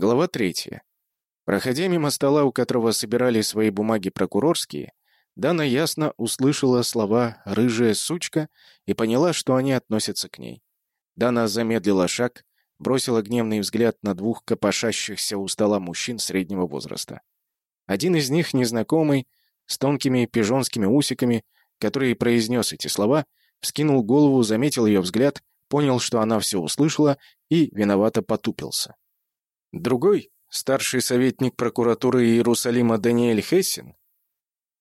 Глава третья. Проходя мимо стола, у которого собирали свои бумаги прокурорские, Дана ясно услышала слова «рыжая сучка» и поняла, что они относятся к ней. Дана замедлила шаг, бросила гневный взгляд на двух копошащихся у стола мужчин среднего возраста. Один из них, незнакомый, с тонкими пижонскими усиками, который произнес эти слова, вскинул голову, заметил ее взгляд, понял, что она все услышала, и виновато потупился. Другой, старший советник прокуратуры Иерусалима Даниэль Хессин,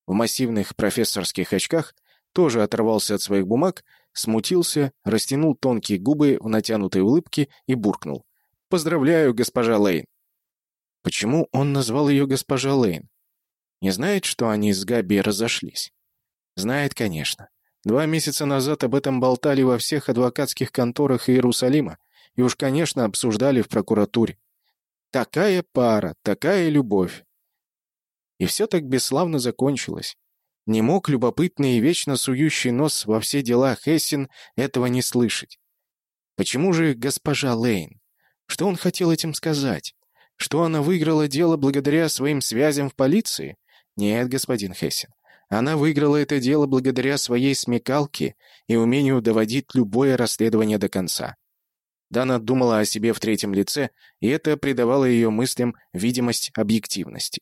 в массивных профессорских очках, тоже оторвался от своих бумаг, смутился, растянул тонкие губы в натянутой улыбке и буркнул. «Поздравляю, госпожа Лейн!» Почему он назвал ее госпожа Лейн? Не знает, что они с Габи разошлись? Знает, конечно. Два месяца назад об этом болтали во всех адвокатских конторах Иерусалима и уж, конечно, обсуждали в прокуратуре. Такая пара, такая любовь. И все так бесславно закончилось. Не мог любопытный и вечно сующий нос во все дела Хессин этого не слышать. Почему же госпожа Лейн? Что он хотел этим сказать? Что она выиграла дело благодаря своим связям в полиции? Нет, господин Хессин. Она выиграла это дело благодаря своей смекалке и умению доводить любое расследование до конца. Дана думала о себе в третьем лице, и это придавало ее мыслям видимость объективности.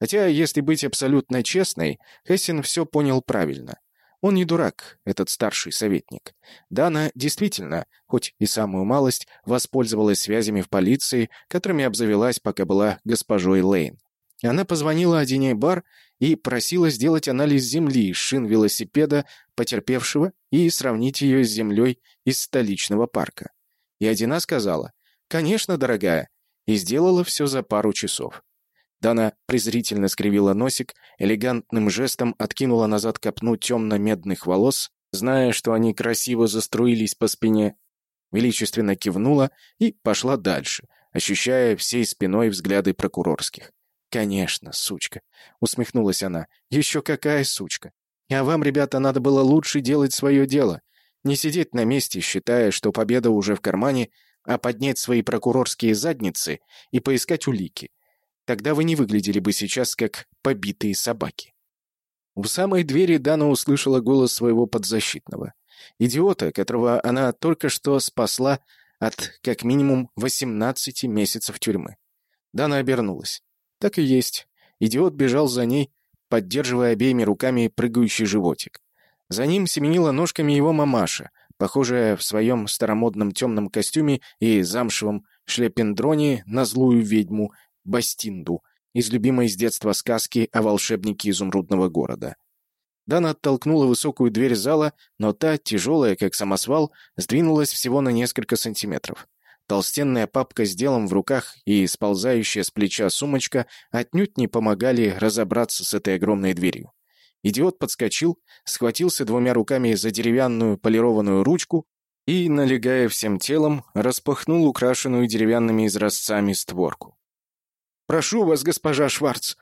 Хотя, если быть абсолютно честной, Хессин все понял правильно. Он не дурак, этот старший советник. Дана действительно, хоть и самую малость, воспользовалась связями в полиции, которыми обзавелась, пока была госпожой Лейн. Она позвонила Одине Бар и просила сделать анализ земли шин велосипеда потерпевшего и сравнить ее с землей из столичного парка. И Одина сказала «Конечно, дорогая», и сделала все за пару часов. Дана презрительно скривила носик, элегантным жестом откинула назад копну темно-медных волос, зная, что они красиво заструились по спине, величественно кивнула и пошла дальше, ощущая всей спиной взгляды прокурорских. «Конечно, сучка», — усмехнулась она. «Еще какая сучка! А вам, ребята, надо было лучше делать свое дело. Не сидеть на месте, считая, что победа уже в кармане, а поднять свои прокурорские задницы и поискать улики. Тогда вы не выглядели бы сейчас как побитые собаки». У самой двери Дана услышала голос своего подзащитного. Идиота, которого она только что спасла от как минимум 18 месяцев тюрьмы. Дана обернулась. Так и есть. Идиот бежал за ней, поддерживая обеими руками прыгающий животик. За ним семенила ножками его мамаша, похожая в своем старомодном темном костюме и замшевом шлепендроне на злую ведьму Бастинду из любимой с детства сказки о волшебнике изумрудного города. Дана оттолкнула высокую дверь зала, но та, тяжелая, как самосвал, сдвинулась всего на несколько сантиметров. Толстенная папка с делом в руках и сползающая с плеча сумочка отнюдь не помогали разобраться с этой огромной дверью. Идиот подскочил, схватился двумя руками за деревянную полированную ручку и, налегая всем телом, распахнул украшенную деревянными изразцами створку. «Прошу вас, госпожа Шварц!»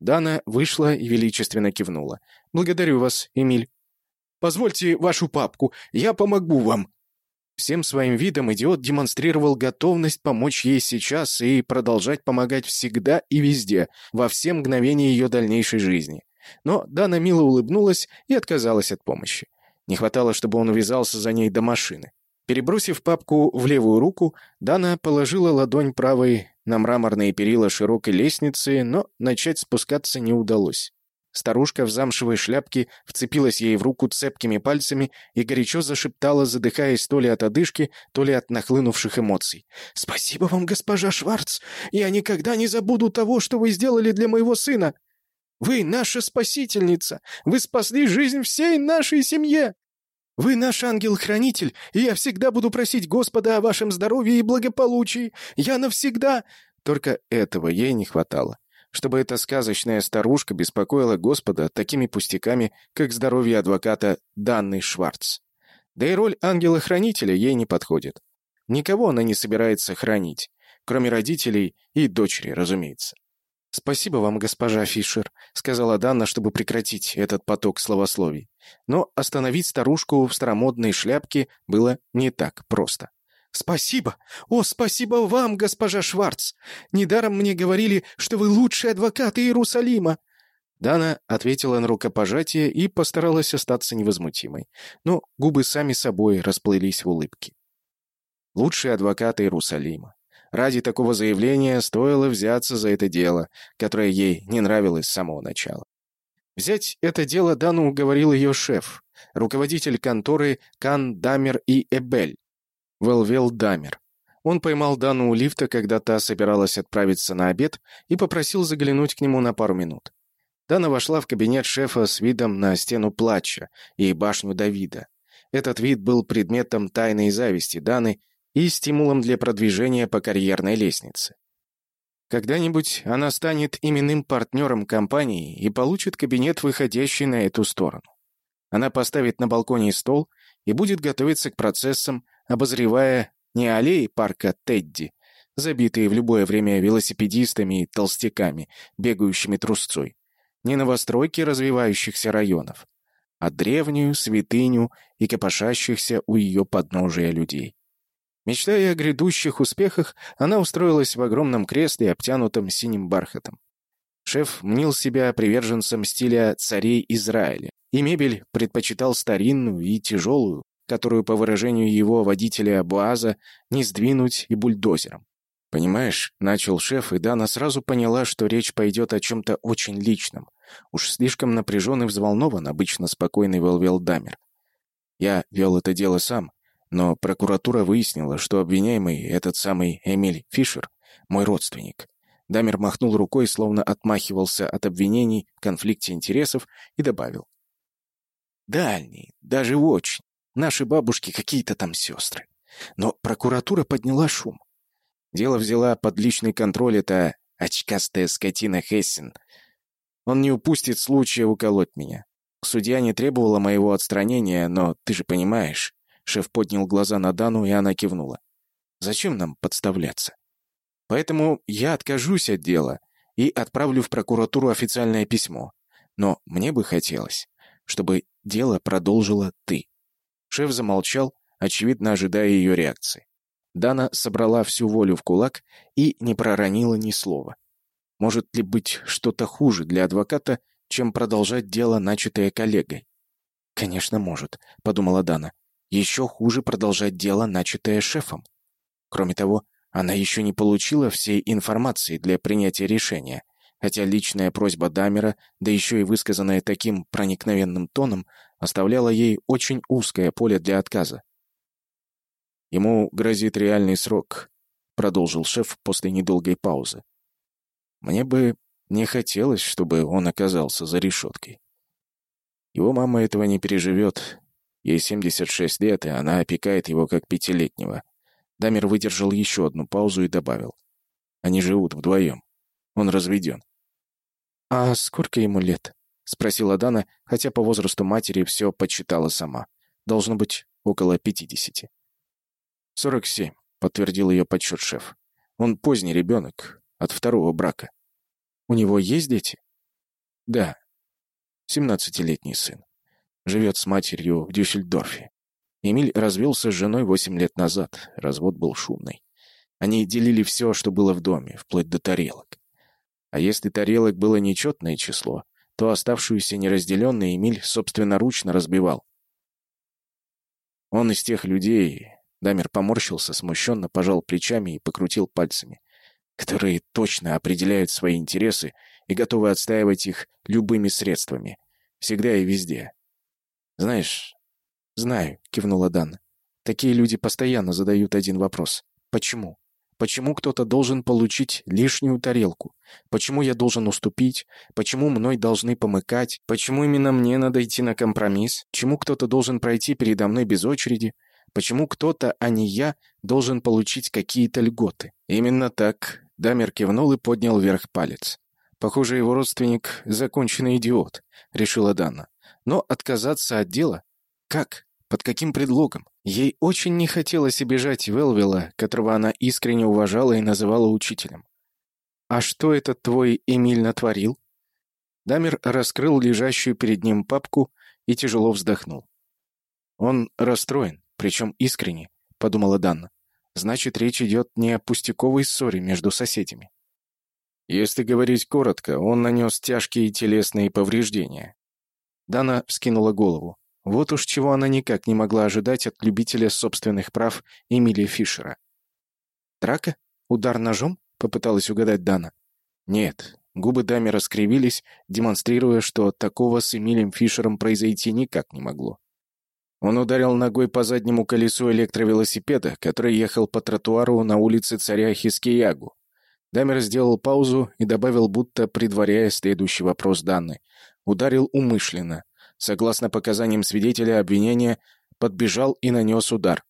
Дана вышла и величественно кивнула. «Благодарю вас, Эмиль. Позвольте вашу папку, я помогу вам!» Всем своим видом идиот демонстрировал готовность помочь ей сейчас и продолжать помогать всегда и везде, во все мгновения ее дальнейшей жизни. Но Дана мило улыбнулась и отказалась от помощи. Не хватало, чтобы он увязался за ней до машины. Перебросив папку в левую руку, Дана положила ладонь правой на мраморные перила широкой лестницы, но начать спускаться не удалось. Старушка в замшевой шляпке вцепилась ей в руку цепкими пальцами и горячо зашептала, задыхаясь то ли от одышки, то ли от нахлынувших эмоций. «Спасибо вам, госпожа Шварц! Я никогда не забуду того, что вы сделали для моего сына! Вы наша спасительница! Вы спасли жизнь всей нашей семье! Вы наш ангел-хранитель, и я всегда буду просить Господа о вашем здоровье и благополучии! Я навсегда...» Только этого ей не хватало чтобы эта сказочная старушка беспокоила Господа такими пустяками, как здоровье адвоката Данны Шварц. Да и роль ангела-хранителя ей не подходит. Никого она не собирается хранить, кроме родителей и дочери, разумеется. «Спасибо вам, госпожа Фишер», — сказала Данна, чтобы прекратить этот поток словословий. Но остановить старушку в старомодной шляпке было не так просто. «Спасибо! О, спасибо вам, госпожа Шварц! Недаром мне говорили, что вы лучший адвокат Иерусалима!» Дана ответила на рукопожатие и постаралась остаться невозмутимой, но губы сами собой расплылись в улыбке. Лучший адвокат Иерусалима. Ради такого заявления стоило взяться за это дело, которое ей не нравилось с самого начала. Взять это дело Дану уговорил ее шеф, руководитель конторы Кан Дамер и Эбель, Велвел Дамер. Он поймал Дану у лифта, когда та собиралась отправиться на обед, и попросил заглянуть к нему на пару минут. Дана вошла в кабинет шефа с видом на стену плача и башню Давида. Этот вид был предметом тайной зависти Даны и стимулом для продвижения по карьерной лестнице. Когда-нибудь она станет именным партнером компании и получит кабинет, выходящий на эту сторону. Она поставит на балконе стол и будет готовиться к процессам, обозревая не аллеи парка Тедди, забитые в любое время велосипедистами и толстяками, бегающими трусцой, не новостройки развивающихся районов, а древнюю святыню и копошащихся у ее подножия людей. Мечтая о грядущих успехах, она устроилась в огромном кресле, обтянутом синим бархатом. Шеф мнил себя приверженцем стиля царей Израиля, и мебель предпочитал старинную и тяжелую, которую, по выражению его водителя Буаза, не сдвинуть и бульдозером. «Понимаешь», — начал шеф, и Дана сразу поняла, что речь пойдет о чем-то очень личном. Уж слишком напряжен и взволнован обычно спокойный Велвел Дамер. «Я вел это дело сам, но прокуратура выяснила, что обвиняемый, этот самый Эмиль Фишер, мой родственник». Дамер махнул рукой, словно отмахивался от обвинений конфликте интересов, и добавил. «Дальний, даже очень. Наши бабушки какие-то там сестры. Но прокуратура подняла шум. Дело взяла под личный контроль эта очкастая скотина Хессен. Он не упустит случая уколоть меня. Судья не требовала моего отстранения, но ты же понимаешь. Шеф поднял глаза на Дану, и она кивнула. Зачем нам подставляться? Поэтому я откажусь от дела и отправлю в прокуратуру официальное письмо. Но мне бы хотелось, чтобы дело продолжила ты. Шеф замолчал, очевидно ожидая ее реакции. Дана собрала всю волю в кулак и не проронила ни слова. Может ли быть что-то хуже для адвоката, чем продолжать дело, начатое коллегой? «Конечно, может», — подумала Дана. «Еще хуже продолжать дело, начатое шефом. Кроме того, она еще не получила всей информации для принятия решения, хотя личная просьба Дамера, да еще и высказанная таким проникновенным тоном, оставляла ей очень узкое поле для отказа. «Ему грозит реальный срок», — продолжил шеф после недолгой паузы. «Мне бы не хотелось, чтобы он оказался за решеткой. Его мама этого не переживет. Ей 76 лет, и она опекает его как пятилетнего». Дамер выдержал еще одну паузу и добавил. «Они живут вдвоем. Он разведен». «А сколько ему лет?» — спросила Дана, хотя по возрасту матери все подсчитала сама. Должно быть, около пятидесяти. «Сорок семь», — подтвердил ее подсчет шеф. «Он поздний ребенок, от второго брака. У него есть дети?» «Да. Семнадцатилетний сын. Живет с матерью в Дюссельдорфе. Эмиль развелся с женой восемь лет назад. Развод был шумный. Они делили все, что было в доме, вплоть до тарелок. А если тарелок было нечетное число, то оставшуюся неразделенной Эмиль собственноручно разбивал. Он из тех людей, Дамер поморщился, смущенно пожал плечами и покрутил пальцами, которые точно определяют свои интересы и готовы отстаивать их любыми средствами, всегда и везде. «Знаешь...» «Знаю», — кивнула Дана. «Такие люди постоянно задают один вопрос. Почему?» Почему кто-то должен получить лишнюю тарелку? Почему я должен уступить? Почему мной должны помыкать? Почему именно мне надо идти на компромисс? Почему кто-то должен пройти передо мной без очереди? Почему кто-то, а не я, должен получить какие-то льготы? Именно так. Дамер кивнул и поднял вверх палец. Похоже, его родственник — законченный идиот, решила Дана. Но отказаться от дела? Как? Под каким предлогом? Ей очень не хотелось обижать Велвела, которого она искренне уважала и называла учителем. «А что этот твой Эмиль натворил?» Дамер раскрыл лежащую перед ним папку и тяжело вздохнул. «Он расстроен, причем искренне», — подумала Данна. Значит, речь идет не о пустяковой ссоре между соседями. Если говорить коротко, он нанес тяжкие телесные повреждения. Дана вскинула голову. Вот уж чего она никак не могла ожидать от любителя собственных прав Эмилия Фишера. «Драка? Удар ножом?» — попыталась угадать Дана. «Нет». Губы даме раскривились, демонстрируя, что такого с Эмилием Фишером произойти никак не могло. Он ударил ногой по заднему колесу электровелосипеда, который ехал по тротуару на улице царя Хискиягу. Дамер сделал паузу и добавил, будто предваряя следующий вопрос Данны. Ударил умышленно. Согласно показаниям свидетеля обвинения, подбежал и нанес удар.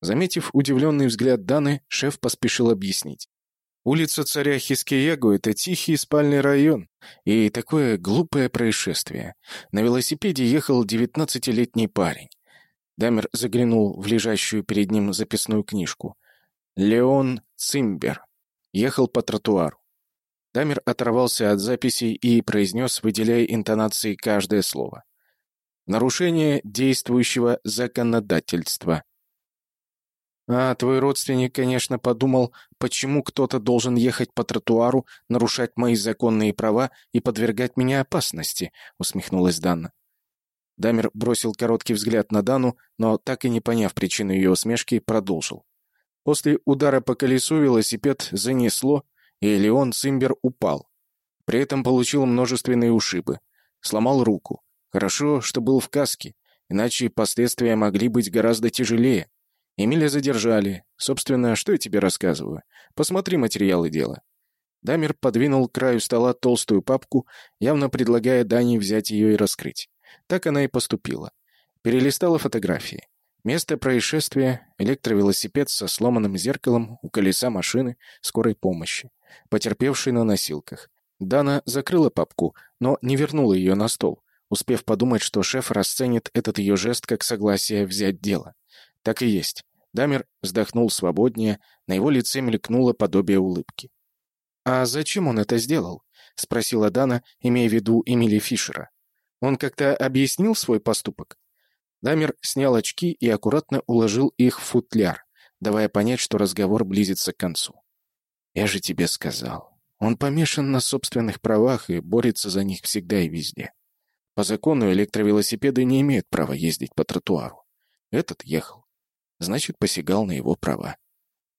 Заметив удивленный взгляд Даны, шеф поспешил объяснить. Улица царя Хискиягу — это тихий спальный район, и такое глупое происшествие. На велосипеде ехал девятнадцатилетний парень. Дамер заглянул в лежащую перед ним записную книжку. Леон Цимбер. Ехал по тротуару. Дамер оторвался от записей и произнес, выделяя интонацией каждое слово. «Нарушение действующего законодательства». «А, твой родственник, конечно, подумал, почему кто-то должен ехать по тротуару, нарушать мои законные права и подвергать меня опасности», — усмехнулась Дана. Дамер бросил короткий взгляд на Дану, но, так и не поняв причину ее усмешки, продолжил. После удара по колесу велосипед занесло, и Леон Цимбер упал. При этом получил множественные ушибы. Сломал руку. Хорошо, что был в каске, иначе последствия могли быть гораздо тяжелее. Эмиля задержали. Собственно, что я тебе рассказываю? Посмотри материалы дела. Дамер подвинул к краю стола толстую папку, явно предлагая Дане взять ее и раскрыть. Так она и поступила. Перелистала фотографии. Место происшествия — электровелосипед со сломанным зеркалом у колеса машины скорой помощи, потерпевший на носилках. Дана закрыла папку, но не вернула ее на стол, успев подумать, что шеф расценит этот ее жест как согласие взять дело. Так и есть. Дамер вздохнул свободнее, на его лице мелькнуло подобие улыбки. «А зачем он это сделал?» — спросила Дана, имея в виду Эмили Фишера. «Он как-то объяснил свой поступок?» Дамер снял очки и аккуратно уложил их в футляр, давая понять, что разговор близится к концу. «Я же тебе сказал. Он помешан на собственных правах и борется за них всегда и везде. По закону электровелосипеды не имеют права ездить по тротуару. Этот ехал. Значит, посягал на его права.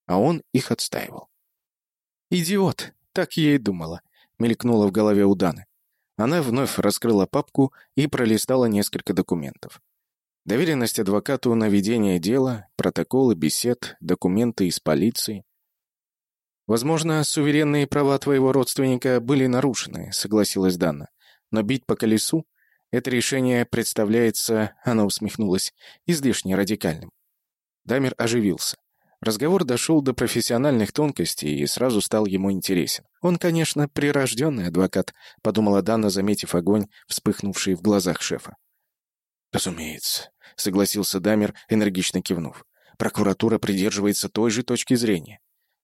А он их отстаивал. «Идиот!» — так я и думала, — мелькнула в голове у Даны. Она вновь раскрыла папку и пролистала несколько документов. Доверенность адвокату на ведение дела, протоколы бесед, документы из полиции. «Возможно, суверенные права твоего родственника были нарушены», — согласилась Дана. «Но бить по колесу? Это решение представляется, — она усмехнулась, — излишне радикальным». Дамер оживился. Разговор дошел до профессиональных тонкостей и сразу стал ему интересен. «Он, конечно, прирожденный адвокат», — подумала Дана, заметив огонь, вспыхнувший в глазах шефа. «Разумеется», — согласился Дамер, энергично кивнув. «Прокуратура придерживается той же точки зрения.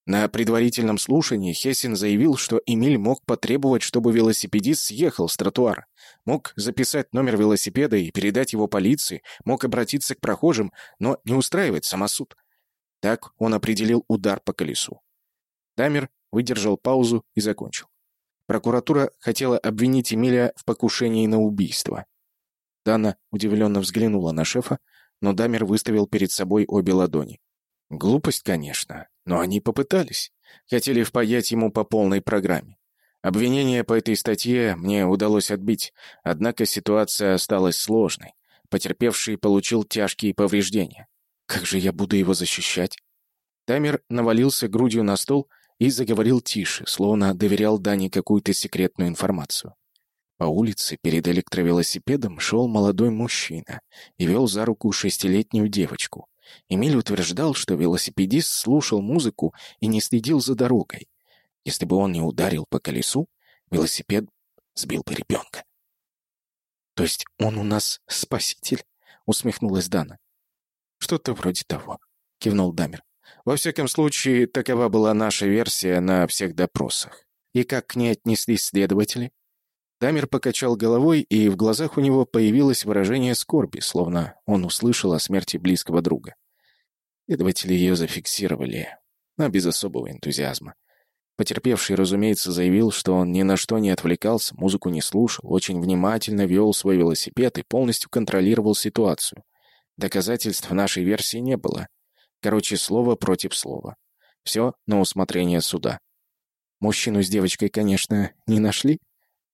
На предварительном слушании Хессин заявил, что Эмиль мог потребовать, чтобы велосипедист съехал с тротуара, мог записать номер велосипеда и передать его полиции, мог обратиться к прохожим, но не устраивать самосуд. Так он определил удар по колесу. Дамер выдержал паузу и закончил. Прокуратура хотела обвинить Эмиля в покушении на убийство. Дана удивленно взглянула на шефа, но Дамер выставил перед собой обе ладони. Глупость, конечно, но они попытались. Хотели впаять ему по полной программе. Обвинение по этой статье мне удалось отбить, однако ситуация осталась сложной. Потерпевший получил тяжкие повреждения. Как же я буду его защищать? Дамер навалился грудью на стол и заговорил тише, словно доверял Дане какую-то секретную информацию. По улице перед электровелосипедом шел молодой мужчина и вел за руку шестилетнюю девочку. Эмиль утверждал, что велосипедист слушал музыку и не следил за дорогой. Если бы он не ударил по колесу, велосипед сбил бы ребенка. «То есть он у нас спаситель?» — усмехнулась Дана. «Что-то вроде того», — кивнул Дамер. «Во всяком случае, такова была наша версия на всех допросах. И как к ней отнеслись следователи?» Дамер покачал головой, и в глазах у него появилось выражение скорби, словно он услышал о смерти близкого друга. Следователи ее зафиксировали, но без особого энтузиазма. Потерпевший, разумеется, заявил, что он ни на что не отвлекался, музыку не слушал, очень внимательно вел свой велосипед и полностью контролировал ситуацию. Доказательств нашей версии не было. Короче, слово против слова. Все на усмотрение суда. Мужчину с девочкой, конечно, не нашли.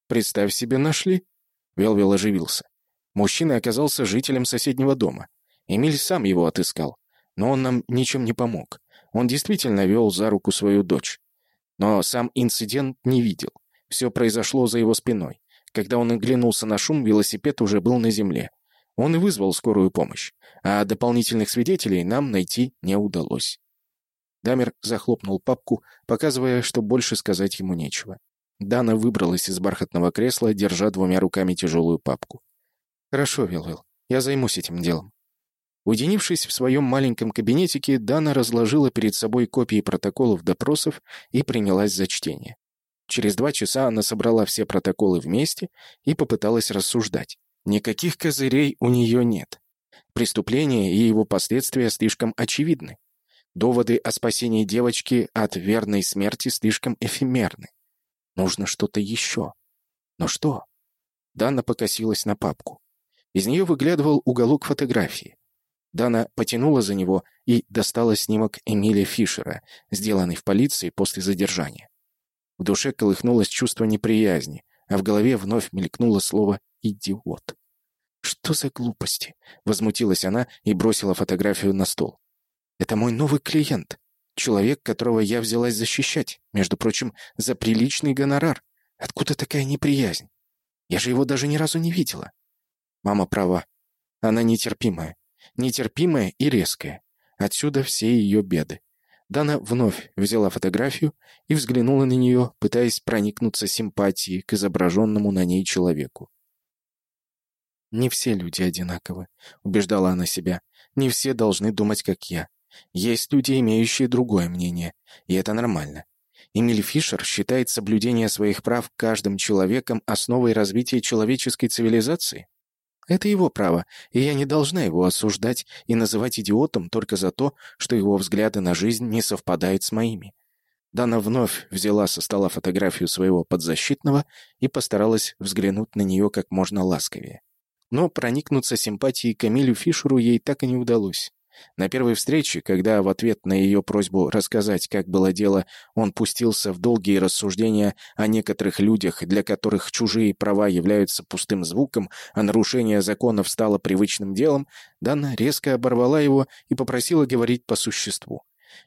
Представь себе, нашли. Велвел оживился. Мужчина оказался жителем соседнего дома. Эмиль сам его отыскал. Но он нам ничем не помог. Он действительно вел за руку свою дочь. Но сам инцидент не видел. Все произошло за его спиной. Когда он оглянулся на шум, велосипед уже был на земле. Он и вызвал скорую помощь. А дополнительных свидетелей нам найти не удалось. Дамер захлопнул папку, показывая, что больше сказать ему нечего. Дана выбралась из бархатного кресла, держа двумя руками тяжелую папку. «Хорошо, Вилвелл, я займусь этим делом». Уединившись в своем маленьком кабинетике, Дана разложила перед собой копии протоколов допросов и принялась за чтение. Через два часа она собрала все протоколы вместе и попыталась рассуждать. Никаких козырей у нее нет. Преступление и его последствия слишком очевидны. Доводы о спасении девочки от верной смерти слишком эфемерны. Нужно что-то еще. Но что? Дана покосилась на папку. Из нее выглядывал уголок фотографии. Дана потянула за него и достала снимок Эмиля Фишера, сделанный в полиции после задержания. В душе колыхнулось чувство неприязни, а в голове вновь мелькнуло слово «идиот». «Что за глупости?» — возмутилась она и бросила фотографию на стол. Это мой новый клиент. Человек, которого я взялась защищать. Между прочим, за приличный гонорар. Откуда такая неприязнь? Я же его даже ни разу не видела. Мама права. Она нетерпимая. Нетерпимая и резкая. Отсюда все ее беды. Дана вновь взяла фотографию и взглянула на нее, пытаясь проникнуться симпатией к изображенному на ней человеку. «Не все люди одинаковы», — убеждала она себя. «Не все должны думать, как я. Есть люди, имеющие другое мнение, и это нормально. Эмиль Фишер считает соблюдение своих прав каждым человеком основой развития человеческой цивилизации. Это его право, и я не должна его осуждать и называть идиотом только за то, что его взгляды на жизнь не совпадают с моими. Дана вновь взяла со стола фотографию своего подзащитного и постаралась взглянуть на нее как можно ласковее. Но проникнуться симпатией к Эмилю Фишеру ей так и не удалось. На первой встрече, когда в ответ на ее просьбу рассказать, как было дело, он пустился в долгие рассуждения о некоторых людях, для которых чужие права являются пустым звуком, а нарушение законов стало привычным делом, Дана резко оборвала его и попросила говорить по существу.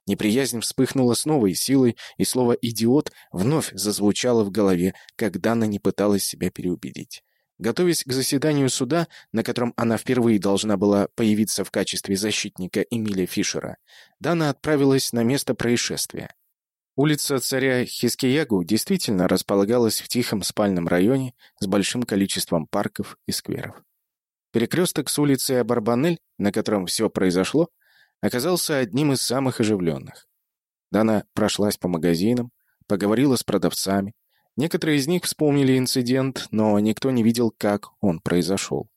Неприязнь вспыхнула с новой силой, и слово «идиот» вновь зазвучало в голове, как Дана не пыталась себя переубедить. Готовясь к заседанию суда, на котором она впервые должна была появиться в качестве защитника Эмиля Фишера, Дана отправилась на место происшествия. Улица царя Хискиягу действительно располагалась в тихом спальном районе с большим количеством парков и скверов. Перекресток с улицей Абарбанель, на котором все произошло, оказался одним из самых оживленных. Дана прошлась по магазинам, поговорила с продавцами, Некоторые из них вспомнили инцидент, но никто не видел, как он произошел.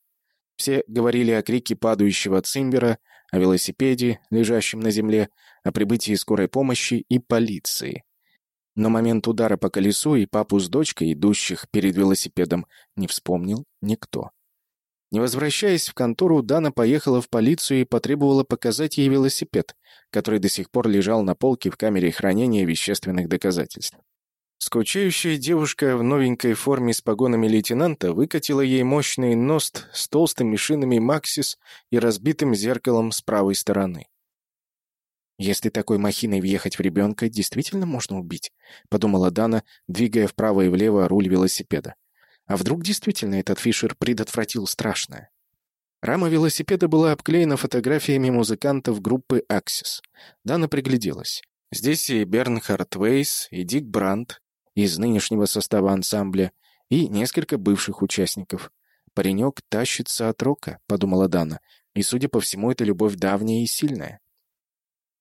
Все говорили о крике падающего цимбера, о велосипеде, лежащем на земле, о прибытии скорой помощи и полиции. Но момент удара по колесу и папу с дочкой, идущих перед велосипедом, не вспомнил никто. Не возвращаясь в контору, Дана поехала в полицию и потребовала показать ей велосипед, который до сих пор лежал на полке в камере хранения вещественных доказательств. Скучающая девушка в новенькой форме с погонами лейтенанта выкатила ей мощный ност с толстыми шинами «Максис» и разбитым зеркалом с правой стороны. «Если такой махиной въехать в ребенка, действительно можно убить», — подумала Дана, двигая вправо и влево руль велосипеда. «А вдруг действительно этот Фишер предотвратил страшное?» Рама велосипеда была обклеена фотографиями музыкантов группы «Аксис». Дана пригляделась. Здесь и Бернхард Вейс, и Дик Брандт, из нынешнего состава ансамбля и несколько бывших участников. «Паренек тащится от рока», — подумала Дана, и, судя по всему, это любовь давняя и сильная.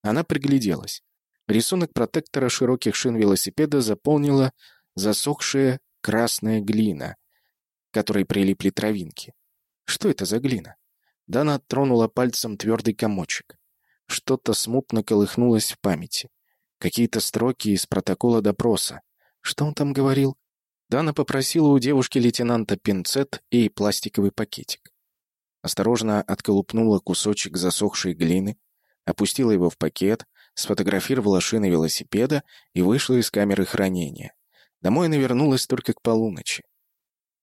Она пригляделась. Рисунок протектора широких шин велосипеда заполнила засохшая красная глина, которой прилипли травинки. Что это за глина? Дана тронула пальцем твердый комочек. Что-то смутно колыхнулось в памяти. Какие-то строки из протокола допроса. Что он там говорил? Дана попросила у девушки лейтенанта пинцет и пластиковый пакетик. Осторожно отколупнула кусочек засохшей глины, опустила его в пакет, сфотографировала шины велосипеда и вышла из камеры хранения. Домой она вернулась только к полуночи.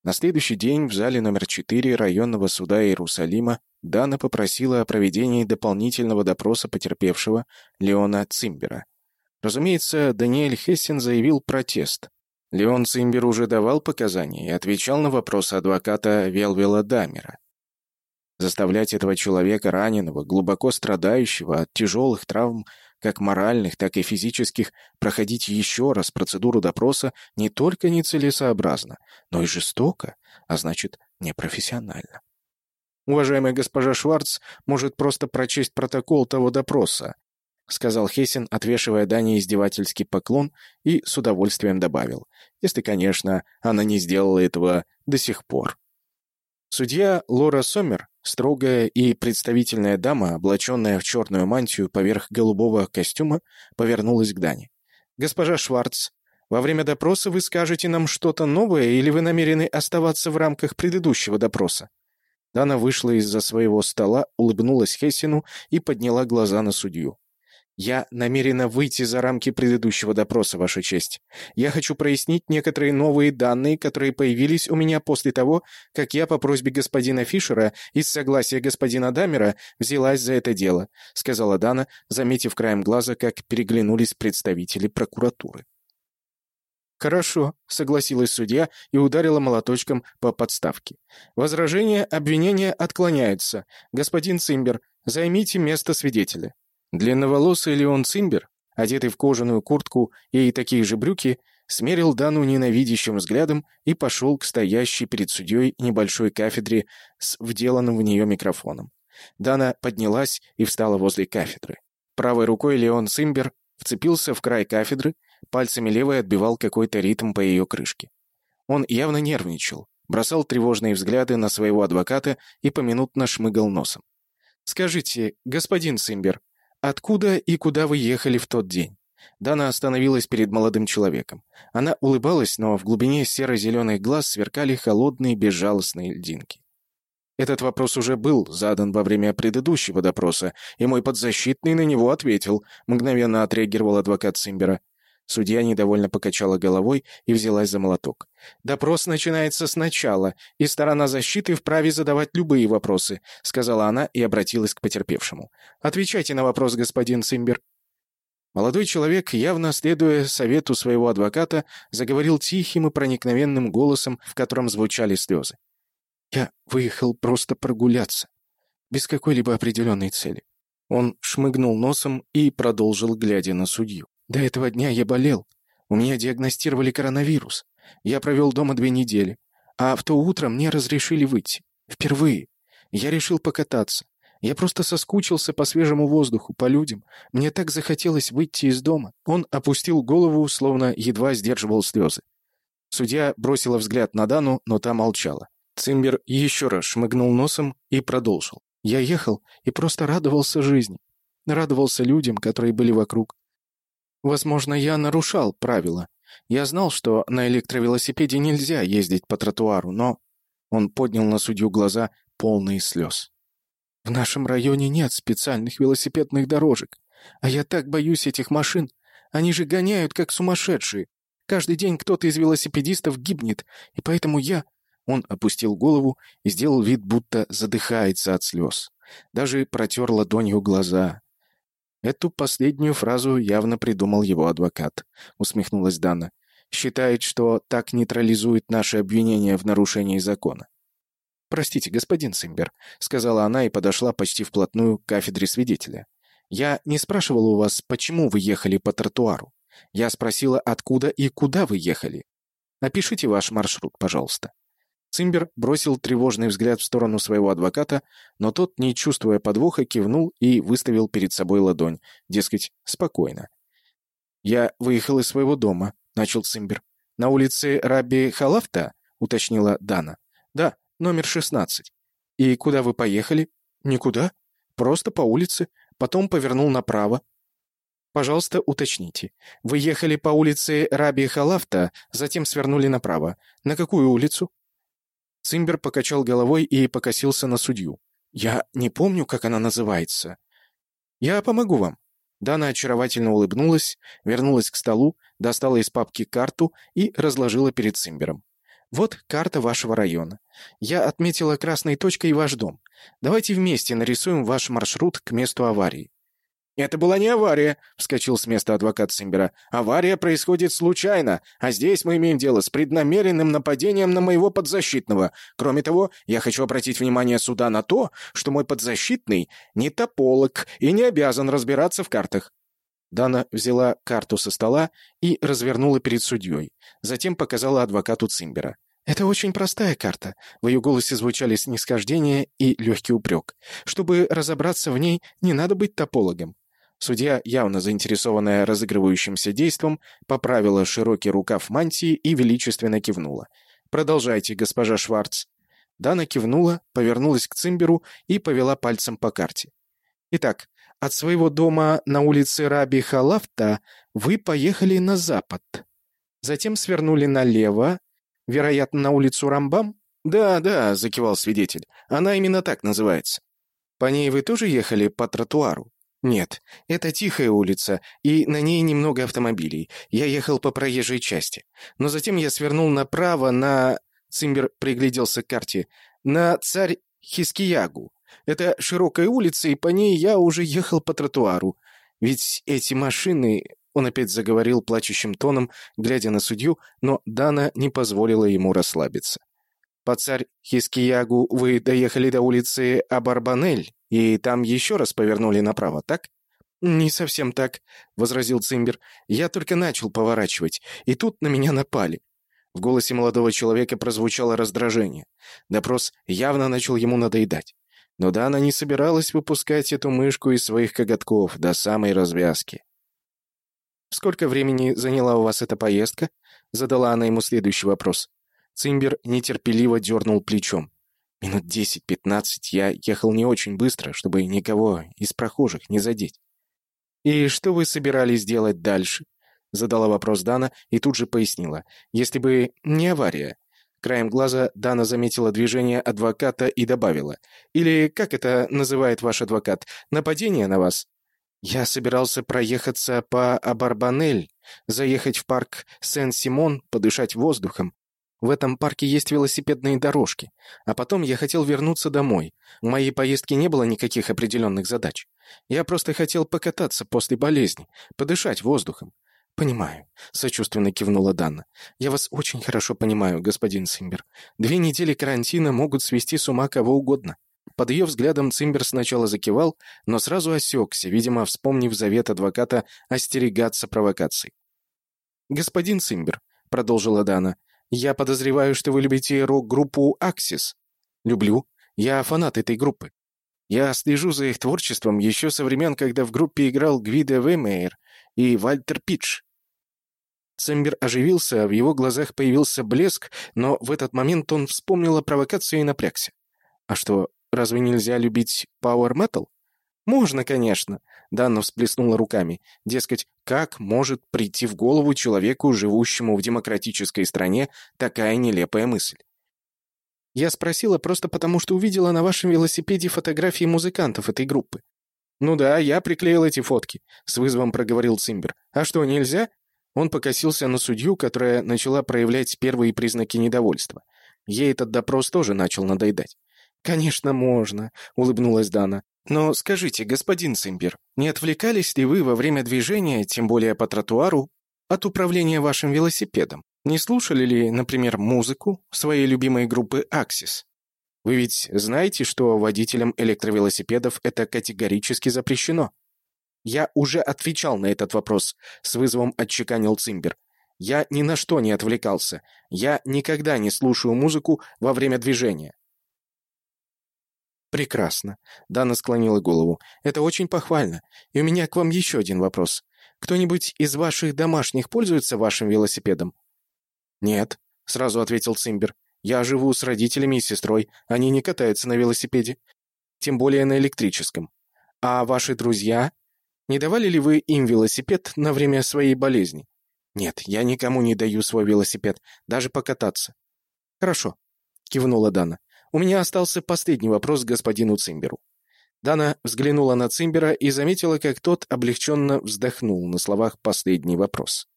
На следующий день в зале номер 4 районного суда Иерусалима Дана попросила о проведении дополнительного допроса потерпевшего Леона Цимбера. Разумеется, Даниэль Хессен заявил протест. Леон Цимбер уже давал показания и отвечал на вопросы адвоката Велвела Дамера. Заставлять этого человека раненого, глубоко страдающего от тяжелых травм, как моральных, так и физических, проходить еще раз процедуру допроса не только нецелесообразно, но и жестоко, а значит, непрофессионально. «Уважаемая госпожа Шварц может просто прочесть протокол того допроса», сказал Хессен, отвешивая Дане издевательский поклон, и с удовольствием добавил, если, конечно, она не сделала этого до сих пор. Судья Лора Сомер, строгая и представительная дама, облаченная в черную мантию поверх голубого костюма, повернулась к Дане. «Госпожа Шварц, во время допроса вы скажете нам что-то новое или вы намерены оставаться в рамках предыдущего допроса?» Дана вышла из-за своего стола, улыбнулась Хессину и подняла глаза на судью. Я намерена выйти за рамки предыдущего допроса, Ваша честь. Я хочу прояснить некоторые новые данные, которые появились у меня после того, как я по просьбе господина Фишера и с согласия господина Дамера взялась за это дело», — сказала Дана, заметив краем глаза, как переглянулись представители прокуратуры. «Хорошо», — согласилась судья и ударила молоточком по подставке. «Возражение обвинения отклоняется. Господин Цимбер, займите место свидетеля». Длинноволосый Леон Цимбер, одетый в кожаную куртку и такие же брюки, смерил Дану ненавидящим взглядом и пошел к стоящей перед судьей небольшой кафедре с вделанным в нее микрофоном. Дана поднялась и встала возле кафедры. Правой рукой Леон Цимбер вцепился в край кафедры, пальцами левой отбивал какой-то ритм по ее крышке. Он явно нервничал, бросал тревожные взгляды на своего адвоката и поминутно шмыгал носом. «Скажите, господин Цимбер, «Откуда и куда вы ехали в тот день?» Дана остановилась перед молодым человеком. Она улыбалась, но в глубине серо-зеленых глаз сверкали холодные безжалостные льдинки. Этот вопрос уже был задан во время предыдущего допроса, и мой подзащитный на него ответил, мгновенно отреагировал адвокат Симбера. Судья недовольно покачала головой и взялась за молоток. «Допрос начинается сначала, и сторона защиты вправе задавать любые вопросы», сказала она и обратилась к потерпевшему. «Отвечайте на вопрос, господин Цимбер». Молодой человек, явно следуя совету своего адвоката, заговорил тихим и проникновенным голосом, в котором звучали слезы. «Я выехал просто прогуляться, без какой-либо определенной цели». Он шмыгнул носом и продолжил, глядя на судью. До этого дня я болел. У меня диагностировали коронавирус. Я провел дома две недели. А в то утро мне разрешили выйти. Впервые. Я решил покататься. Я просто соскучился по свежему воздуху, по людям. Мне так захотелось выйти из дома. Он опустил голову, словно едва сдерживал слезы. Судья бросила взгляд на Дану, но та молчала. Цимбер еще раз шмыгнул носом и продолжил. Я ехал и просто радовался жизни. Радовался людям, которые были вокруг. Возможно, я нарушал правила. Я знал, что на электровелосипеде нельзя ездить по тротуару, но... Он поднял на судью глаза, полные слез. «В нашем районе нет специальных велосипедных дорожек. А я так боюсь этих машин. Они же гоняют, как сумасшедшие. Каждый день кто-то из велосипедистов гибнет, и поэтому я...» Он опустил голову и сделал вид, будто задыхается от слез. Даже протер ладонью глаза. Эту последнюю фразу явно придумал его адвокат, усмехнулась Дана. Считает, что так нейтрализует наши обвинения в нарушении закона. «Простите, господин Симбер», — сказала она и подошла почти вплотную к кафедре свидетеля. «Я не спрашивала у вас, почему вы ехали по тротуару. Я спросила, откуда и куда вы ехали. Опишите ваш маршрут, пожалуйста». Цимбер бросил тревожный взгляд в сторону своего адвоката, но тот, не чувствуя подвоха, кивнул и выставил перед собой ладонь, дескать, спокойно. «Я выехал из своего дома», — начал Цимбер. «На улице Раби Халафта?» — уточнила Дана. «Да, номер 16. И куда вы поехали?» «Никуда. Просто по улице. потом повернул направо. Пожалуйста, уточните. Вы ехали по улице Раби Халафта, затем свернули направо. На какую улицу? Цимбер покачал головой и покосился на судью. «Я не помню, как она называется. Я помогу вам». Дана очаровательно улыбнулась, вернулась к столу, достала из папки карту и разложила перед Цимбером. «Вот карта вашего района. Я отметила красной точкой ваш дом. Давайте вместе нарисуем ваш маршрут к месту аварии. «Это была не авария», — вскочил с места адвокат Симбера. «Авария происходит случайно, а здесь мы имеем дело с преднамеренным нападением на моего подзащитного. Кроме того, я хочу обратить внимание суда на то, что мой подзащитный не тополог и не обязан разбираться в картах». Дана взяла карту со стола и развернула перед судьей. Затем показала адвокату Цимбера. «Это очень простая карта». В ее голосе звучали снисхождение и легкий упрек. «Чтобы разобраться в ней, не надо быть топологом. Судья, явно заинтересованная разыгрывающимся действом, поправила широкий рукав мантии и величественно кивнула. «Продолжайте, госпожа Шварц». Дана кивнула, повернулась к Цимберу и повела пальцем по карте. «Итак, от своего дома на улице Раби Халафта вы поехали на запад. Затем свернули налево, вероятно, на улицу Рамбам?» «Да, да», — закивал свидетель. «Она именно так называется». «По ней вы тоже ехали по тротуару?» «Нет, это тихая улица, и на ней немного автомобилей. Я ехал по проезжей части. Но затем я свернул направо на...» Цимбер пригляделся к карте. «На царь Хискиягу. Это широкая улица, и по ней я уже ехал по тротуару. Ведь эти машины...» Он опять заговорил плачущим тоном, глядя на судью, но Дана не позволила ему расслабиться. «По царь Хискиягу вы доехали до улицы Абарбанель?» И там еще раз повернули направо, так? «Не совсем так», — возразил Цимбер. «Я только начал поворачивать, и тут на меня напали». В голосе молодого человека прозвучало раздражение. Допрос явно начал ему надоедать. Но Дана не собиралась выпускать эту мышку из своих коготков до самой развязки. «Сколько времени заняла у вас эта поездка?» — задала она ему следующий вопрос. Цимбер нетерпеливо дернул плечом. Минут десять-пятнадцать я ехал не очень быстро, чтобы никого из прохожих не задеть. «И что вы собирались делать дальше?» Задала вопрос Дана и тут же пояснила. «Если бы не авария». Краем глаза Дана заметила движение адвоката и добавила. «Или, как это называет ваш адвокат, нападение на вас?» «Я собирался проехаться по Абарбанель, заехать в парк Сен-Симон, подышать воздухом, в этом парке есть велосипедные дорожки. А потом я хотел вернуться домой. В моей поездке не было никаких определенных задач. Я просто хотел покататься после болезни, подышать воздухом. «Понимаю», — сочувственно кивнула Дана. «Я вас очень хорошо понимаю, господин Цимбер. Две недели карантина могут свести с ума кого угодно». Под ее взглядом Цимбер сначала закивал, но сразу осекся, видимо, вспомнив завет адвоката остерегаться провокаций. «Господин Цимбер», — продолжила Дана, я подозреваю, что вы любите рок-группу «Аксис». Люблю. Я фанат этой группы. Я слежу за их творчеством еще со времен, когда в группе играл Гвида Вемейер и Вальтер Питч. Сэмбер оживился, а в его глазах появился блеск, но в этот момент он вспомнил о провокации и напрягся. А что, разве нельзя любить Power Metal? Можно, конечно. Данна всплеснула руками. Дескать, как может прийти в голову человеку, живущему в демократической стране, такая нелепая мысль? Я спросила просто потому, что увидела на вашем велосипеде фотографии музыкантов этой группы. «Ну да, я приклеил эти фотки», — с вызовом проговорил Цимбер. «А что, нельзя?» Он покосился на судью, которая начала проявлять первые признаки недовольства. Ей этот допрос тоже начал надоедать. «Конечно, можно», — улыбнулась Дана. Но скажите, господин Цимбер, не отвлекались ли вы во время движения, тем более по тротуару, от управления вашим велосипедом? Не слушали ли, например, музыку своей любимой группы «Аксис»? Вы ведь знаете, что водителям электровелосипедов это категорически запрещено? Я уже отвечал на этот вопрос, с вызовом отчеканил Цимбер. Я ни на что не отвлекался. Я никогда не слушаю музыку во время движения. «Прекрасно», — Дана склонила голову. «Это очень похвально. И у меня к вам еще один вопрос. Кто-нибудь из ваших домашних пользуется вашим велосипедом?» «Нет», — сразу ответил Цимбер. «Я живу с родителями и сестрой. Они не катаются на велосипеде. Тем более на электрическом. А ваши друзья? Не давали ли вы им велосипед на время своей болезни? Нет, я никому не даю свой велосипед, даже покататься. Хорошо, кивнула Дана. У меня остался последний вопрос господину Цимберу. Дана взглянула на Цимбера и заметила, как тот облегченно вздохнул на словах «последний вопрос».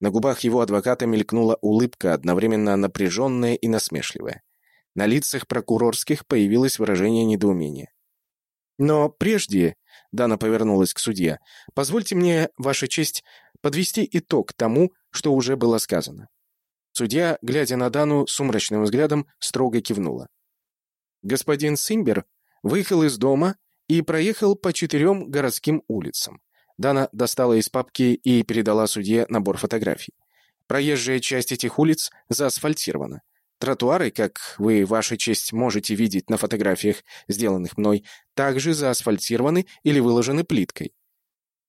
На губах его адвоката мелькнула улыбка, одновременно напряженная и насмешливая. На лицах прокурорских появилось выражение недоумения. «Но прежде», — Дана повернулась к судье, — «позвольте мне, Ваша честь, подвести итог тому, что уже было сказано». Судья, глядя на Дану сумрачным взглядом, строго кивнула. Господин Симбер выехал из дома и проехал по четырем городским улицам. Дана достала из папки и передала судье набор фотографий. Проезжая часть этих улиц заасфальтирована. Тротуары, как вы, ваша честь, можете видеть на фотографиях, сделанных мной, также заасфальтированы или выложены плиткой.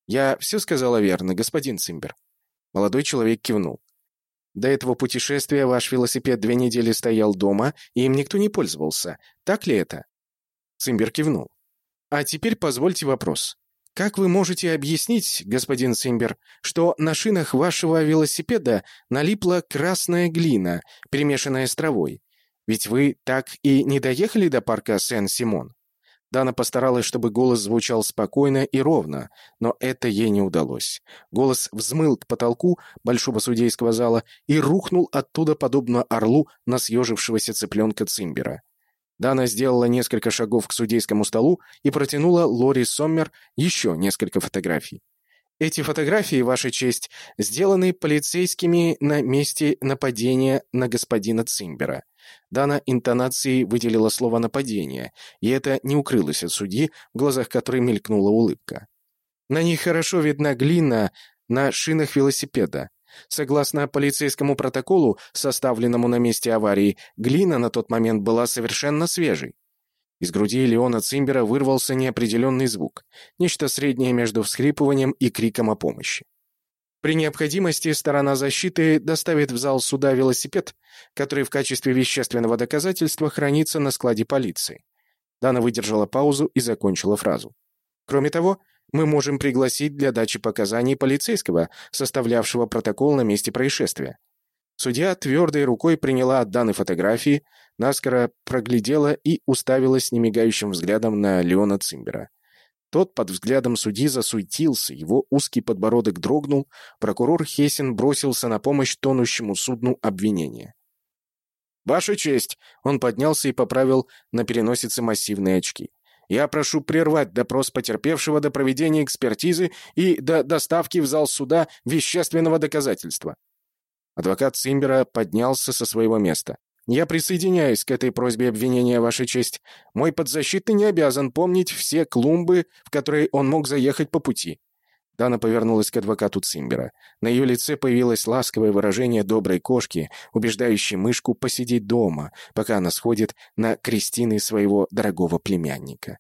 Я все сказала верно, господин Цимбер. Молодой человек кивнул. До этого путешествия ваш велосипед две недели стоял дома, и им никто не пользовался. Так ли это? Цимбер кивнул. А теперь позвольте вопрос. Как вы можете объяснить, господин Симбер, что на шинах вашего велосипеда налипла красная глина, перемешанная с травой? Ведь вы так и не доехали до парка Сен-Симон. Дана постаралась, чтобы голос звучал спокойно и ровно, но это ей не удалось. Голос взмыл к потолку большого судейского зала и рухнул оттуда, подобно орлу, на съежившегося цыпленка Цимбера. Дана сделала несколько шагов к судейскому столу и протянула Лори Соммер еще несколько фотографий. Эти фотографии, Ваша честь, сделаны полицейскими на месте нападения на господина Цимбера. Дана интонацией выделила слово «нападение», и это не укрылось от судьи, в глазах которой мелькнула улыбка. На них хорошо видна глина на шинах велосипеда. Согласно полицейскому протоколу, составленному на месте аварии, глина на тот момент была совершенно свежей. Из груди Леона Цимбера вырвался неопределенный звук, нечто среднее между всхрипыванием и криком о помощи. При необходимости сторона защиты доставит в зал суда велосипед, который в качестве вещественного доказательства хранится на складе полиции. Дана выдержала паузу и закончила фразу. Кроме того, мы можем пригласить для дачи показаний полицейского, составлявшего протокол на месте происшествия. Судья твердой рукой приняла от фотографии, наскоро проглядела и уставилась немигающим взглядом на Леона Цимбера. Тот под взглядом судьи засуетился, его узкий подбородок дрогнул, прокурор Хесин бросился на помощь тонущему судну обвинения. «Ваша честь!» — он поднялся и поправил на переносице массивные очки. Я прошу прервать допрос потерпевшего до проведения экспертизы и до доставки в зал суда вещественного доказательства». Адвокат Симбера поднялся со своего места. «Я присоединяюсь к этой просьбе обвинения, Ваша честь. Мой подзащитный не обязан помнить все клумбы, в которые он мог заехать по пути. Дана повернулась к адвокату Цимбера. На ее лице появилось ласковое выражение доброй кошки, убеждающей мышку посидеть дома, пока она сходит на крестины своего дорогого племянника.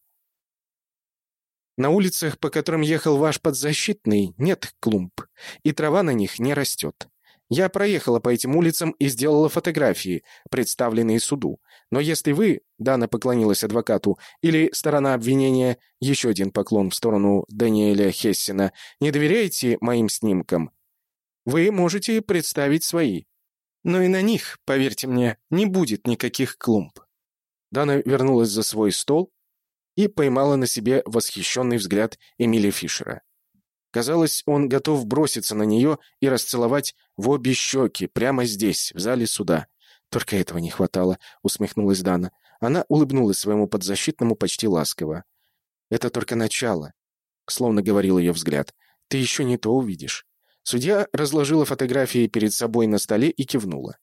На улицах, по которым ехал ваш подзащитный, нет клумб, и трава на них не растет. Я проехала по этим улицам и сделала фотографии, представленные суду. Но если вы, Дана поклонилась адвокату, или сторона обвинения, еще один поклон в сторону Даниэля Хессена, не доверяете моим снимкам, вы можете представить свои. Но и на них, поверьте мне, не будет никаких клумб. Дана вернулась за свой стол и поймала на себе восхищенный взгляд Эмили Фишера. Казалось, он готов броситься на нее и расцеловать в обе щеки, прямо здесь, в зале суда. «Только этого не хватало», — усмехнулась Дана. Она улыбнулась своему подзащитному почти ласково. «Это только начало», — словно говорил ее взгляд. «Ты еще не то увидишь». Судья разложила фотографии перед собой на столе и кивнула.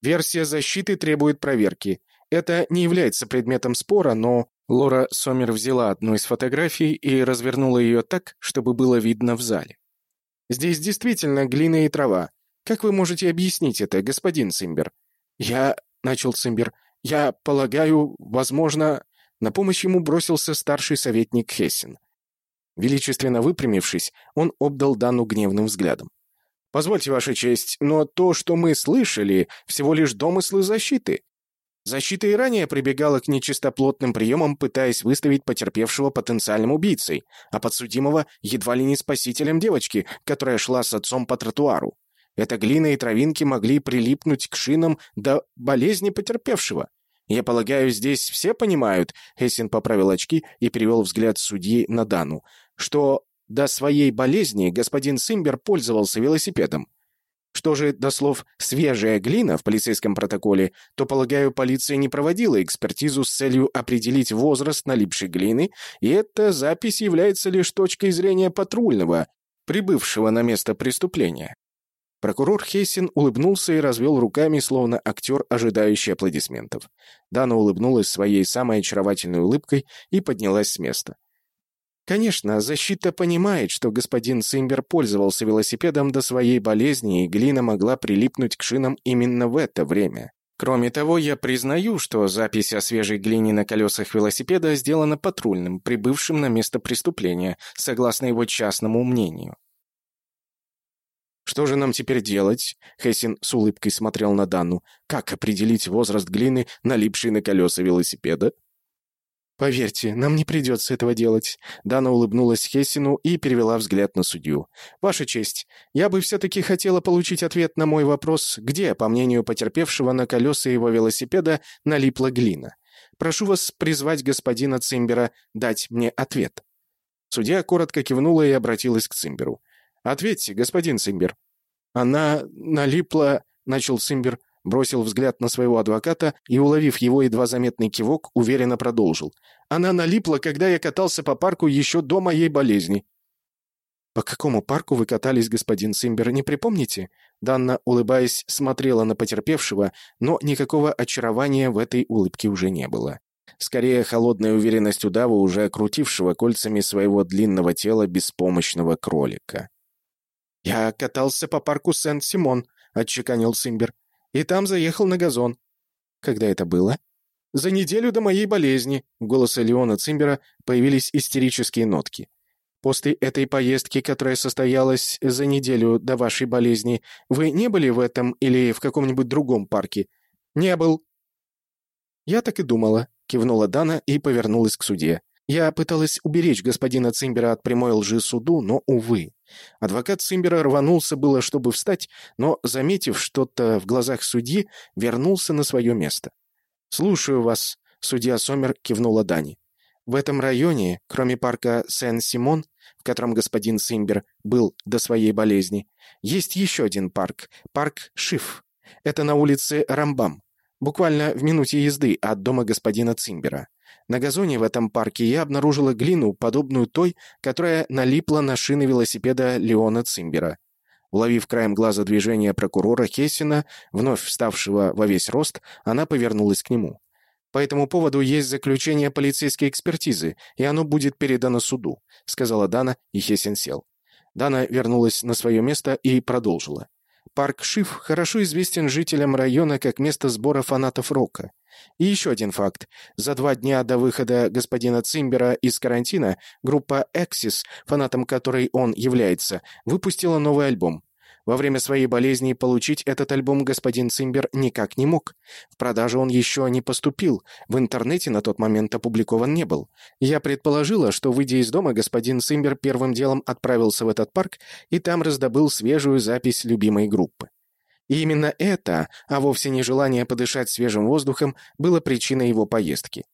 «Версия защиты требует проверки. Это не является предметом спора, но Лора Сомер взяла одну из фотографий и развернула ее так, чтобы было видно в зале. «Здесь действительно глина и трава. Как вы можете объяснить это, господин Цимбер?» «Я...» — начал Цимбер. «Я полагаю, возможно...» На помощь ему бросился старший советник Хессен. Величественно выпрямившись, он обдал Дану гневным взглядом. «Позвольте, Ваша честь, но то, что мы слышали, всего лишь домыслы защиты. Защита и ранее прибегала к нечистоплотным приемам, пытаясь выставить потерпевшего потенциальным убийцей, а подсудимого едва ли не спасителем девочки, которая шла с отцом по тротуару. Эта глина и травинки могли прилипнуть к шинам до болезни потерпевшего. «Я полагаю, здесь все понимают», — Хессин поправил очки и перевел взгляд судьи на Дану, что до своей болезни господин Симбер пользовался велосипедом. Что же до слов «свежая глина» в полицейском протоколе, то, полагаю, полиция не проводила экспертизу с целью определить возраст налипшей глины, и эта запись является лишь точкой зрения патрульного, прибывшего на место преступления. Прокурор Хейсин улыбнулся и развел руками, словно актер, ожидающий аплодисментов. Дана улыбнулась своей самой очаровательной улыбкой и поднялась с места. Конечно, защита понимает, что господин Симбер пользовался велосипедом до своей болезни, и глина могла прилипнуть к шинам именно в это время. Кроме того, я признаю, что запись о свежей глине на колесах велосипеда сделана патрульным, прибывшим на место преступления, согласно его частному мнению. «Что же нам теперь делать?» Хессин с улыбкой смотрел на Данну. «Как определить возраст глины, налипшей на колеса велосипеда?» «Поверьте, нам не придется этого делать». Дана улыбнулась Хессину и перевела взгляд на судью. «Ваша честь, я бы все-таки хотела получить ответ на мой вопрос, где, по мнению потерпевшего, на колеса его велосипеда налипла глина. Прошу вас призвать господина Цимбера дать мне ответ». Судья коротко кивнула и обратилась к Цимберу. «Ответьте, господин Цимбер». «Она налипла...» — начал Цимбер бросил взгляд на своего адвоката и, уловив его едва заметный кивок, уверенно продолжил. «Она налипла, когда я катался по парку еще до моей болезни». «По какому парку вы катались, господин Симбер, не припомните?» Данна, улыбаясь, смотрела на потерпевшего, но никакого очарования в этой улыбке уже не было. Скорее, холодная уверенность удава, уже окрутившего кольцами своего длинного тела беспомощного кролика. «Я катался по парку Сент-Симон», — отчеканил Симбер и там заехал на газон. Когда это было? За неделю до моей болезни. В голосе Леона Цимбера появились истерические нотки. После этой поездки, которая состоялась за неделю до вашей болезни, вы не были в этом или в каком-нибудь другом парке? Не был. Я так и думала, кивнула Дана и повернулась к суде. Я пыталась уберечь господина Цимбера от прямой лжи суду, но, увы. Адвокат Цимбера рванулся было, чтобы встать, но, заметив что-то в глазах судьи, вернулся на свое место. «Слушаю вас», — судья Сомер кивнула Дани. «В этом районе, кроме парка Сен-Симон, в котором господин Цимбер был до своей болезни, есть еще один парк, парк Шиф. Это на улице Рамбам, буквально в минуте езды от дома господина Цимбера. На газоне в этом парке я обнаружила глину, подобную той, которая налипла на шины велосипеда Леона Цимбера. Уловив краем глаза движение прокурора Хессина, вновь вставшего во весь рост, она повернулась к нему. «По этому поводу есть заключение полицейской экспертизы, и оно будет передано суду», — сказала Дана, и Хессин сел. Дана вернулась на свое место и продолжила. Парк Шиф хорошо известен жителям района как место сбора фанатов рока. И еще один факт. За два дня до выхода господина Цимбера из карантина группа Exis, фанатом которой он является, выпустила новый альбом. Во время своей болезни получить этот альбом господин Цимбер никак не мог. В продажу он еще не поступил, в интернете на тот момент опубликован не был. Я предположила, что, выйдя из дома, господин Цимбер первым делом отправился в этот парк и там раздобыл свежую запись любимой группы. И именно это, а вовсе не желание подышать свежим воздухом, было причиной его поездки.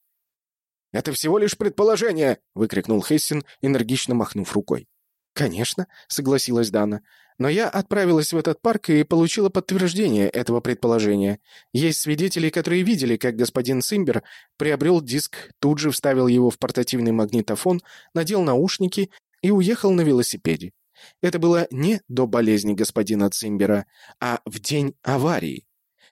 «Это всего лишь предположение!» — выкрикнул Хессин, энергично махнув рукой. «Конечно», — согласилась Дана. «Но я отправилась в этот парк и получила подтверждение этого предположения. Есть свидетели, которые видели, как господин Симбер приобрел диск, тут же вставил его в портативный магнитофон, надел наушники и уехал на велосипеде. Это было не до болезни господина Цимбера, а в день аварии.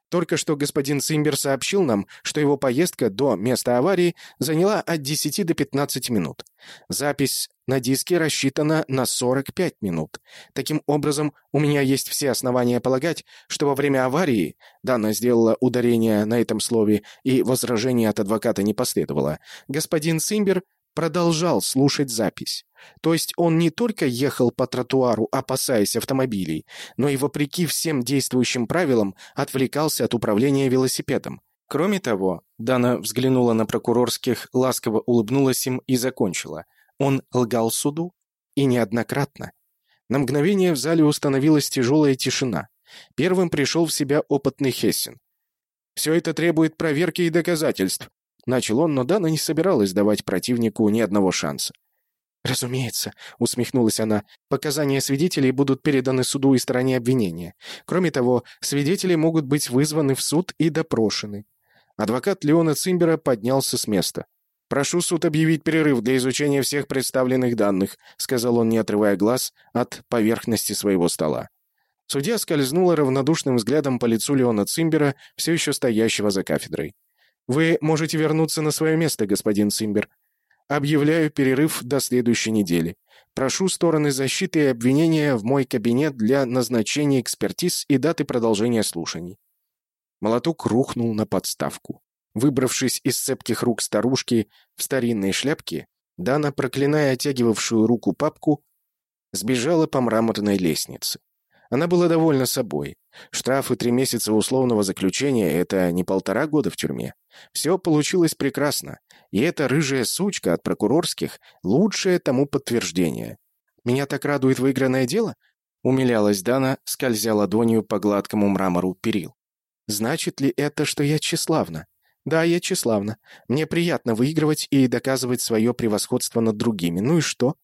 Только что господин Цимбер сообщил нам, что его поездка до места аварии заняла от 10 до 15 минут. Запись на диске рассчитана на 45 минут. Таким образом, у меня есть все основания полагать, что во время аварии, Дана сделала ударение на этом слове, и возражение от адвоката не последовало, господин Цимбер продолжал слушать запись. То есть он не только ехал по тротуару, опасаясь автомобилей, но и, вопреки всем действующим правилам, отвлекался от управления велосипедом. Кроме того, Дана взглянула на прокурорских, ласково улыбнулась им и закончила. Он лгал суду? И неоднократно. На мгновение в зале установилась тяжелая тишина. Первым пришел в себя опытный Хессен. «Все это требует проверки и доказательств», — начал он, но Дана не собиралась давать противнику ни одного шанса. «Разумеется», — усмехнулась она, — «показания свидетелей будут переданы суду и стороне обвинения. Кроме того, свидетели могут быть вызваны в суд и допрошены. Адвокат Леона Цимбера поднялся с места. «Прошу суд объявить перерыв для изучения всех представленных данных», сказал он, не отрывая глаз от поверхности своего стола. Судья скользнула равнодушным взглядом по лицу Леона Цимбера, все еще стоящего за кафедрой. «Вы можете вернуться на свое место, господин Цимбер. Объявляю перерыв до следующей недели. Прошу стороны защиты и обвинения в мой кабинет для назначения экспертиз и даты продолжения слушаний. Молоток рухнул на подставку. Выбравшись из цепких рук старушки в старинной шляпке, Дана, проклиная оттягивавшую руку папку, сбежала по мраморной лестнице. Она была довольна собой. Штраф и три месяца условного заключения — это не полтора года в тюрьме. Все получилось прекрасно. И эта рыжая сучка от прокурорских — лучшее тому подтверждение. «Меня так радует выигранное дело?» — умилялась Дана, скользя ладонью по гладкому мрамору перил. Значит ли это, что я тщеславна? Да, я тщеславна. Мне приятно выигрывать и доказывать свое превосходство над другими. Ну и что?